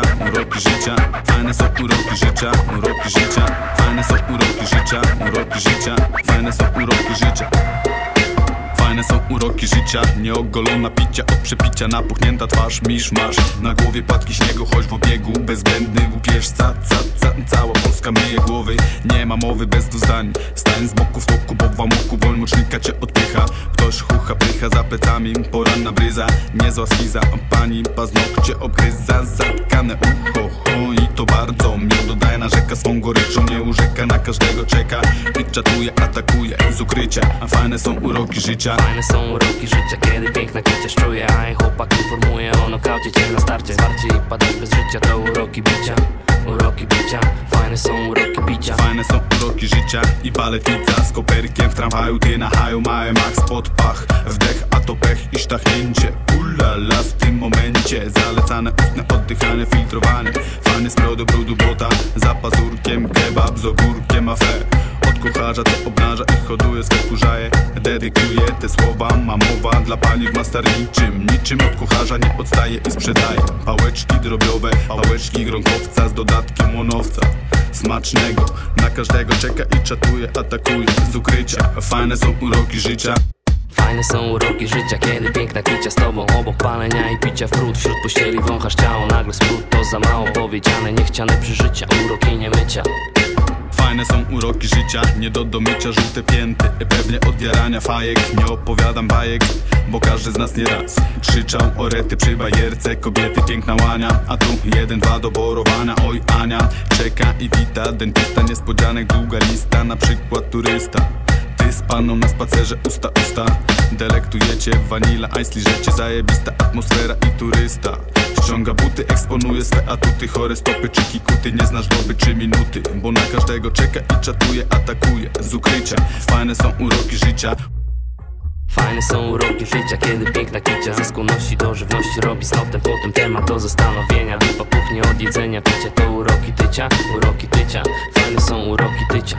uroki życia, uroki życia Fajne są uroki życia, uroki życia Fajne są uroki życia. Fajne są uroki życia, nieogolona picia Od przepicia napuchnięta twarz, misz masz Na głowie płatki śniegu, choć w obiegu Bezbędny łupież, ca, ca, ca Cała Polska myje głowy, nie ma mowy bez dwóch zdań Stań z boku w toku, bo w amoku Wolnocznika cię odpycha plecami Poranna bryza, niezła schiza Pani paznokcie obgryza Zatkane ucho, ho, i to bardzo Miododaje narzeka swą goryczą Nie urzeka, na każdego czeka I czatuje, atakuje z ukrycia A fajne są uroki życia. Fajne są uroki życia, kiedy piękna kiciarz czuje A chłopak informuje o nokaucie cię na starcie Zwarcie i padasz bez życia, to uroki bicia Uroki bicia, fajne są uroki uroki życia i baletnica. Z koperkiem w tramwaju, ty na haju Małe max pod pach, wdech, a to pech i sztachnięcie. Ulala w tym momencie. Zalecane ustne oddychanie, filtrowanie Fajny z do brudu błota. Za pazurkiem, kebab z ogórkiem, afe od kucharza to obnaża i hoduje swe Dedykuję te słowa, ma mowa dla pani w master niczym od kucharza nie odstaje i sprzedaje. Pałeczki drobiowe, pałeczki gronkowca z dodatkiem łonowca Smacznego, na każdego czeka i czatuje, atakuje z ukrycia. Fajne są uroki życia. Fajne są uroki życia, kiedy piękna kicia z tobą Obok palenia i picia wrót, wśród pościeli wąchasz ciało Nagle smród to za mało powiedziane, niechciane przeżycia Uroki nie mycia. Fajne są uroki życia, nie do domycia żółte pięty Pewnie od jarania fajek, nie opowiadam bajek Bo każdy z nas nie raz krzyczał o rety przy bajerce. Kobiety piękna łania, a tu jeden, dwa do borowania. Oj Ania, czeka i wita Dentysta niespodzianek, długa lista Na przykład turysta. Ty z paną na spacerze usta usta. Delektujecie wanila, ice liżecie Zajebista atmosfera i turysta. Ściąga buty, eksponuje swe atuty. Chore stopy czy kikuty, nie znasz doby czy minuty. Bo na każdego czeka i czatuje, atakuje z ukrycia. Fajne są uroki życia Fajne są uroki życia, kiedy piękna kicia Ze skłonności do żywności robi snotem Potem temat do zastanowienia Dupa puchnie od jedzenia, picia To uroki tycia, uroki tycia Fajne są uroki tycia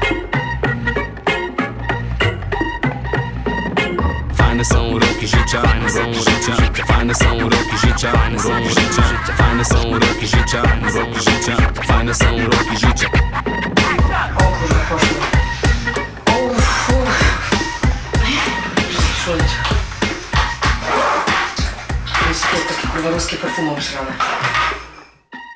Fajne są uroki życia, Fajne są uroki życia. Fajne są uroki życia, Fajne są uroki życia. Fajne są белорусский парфюмер страны.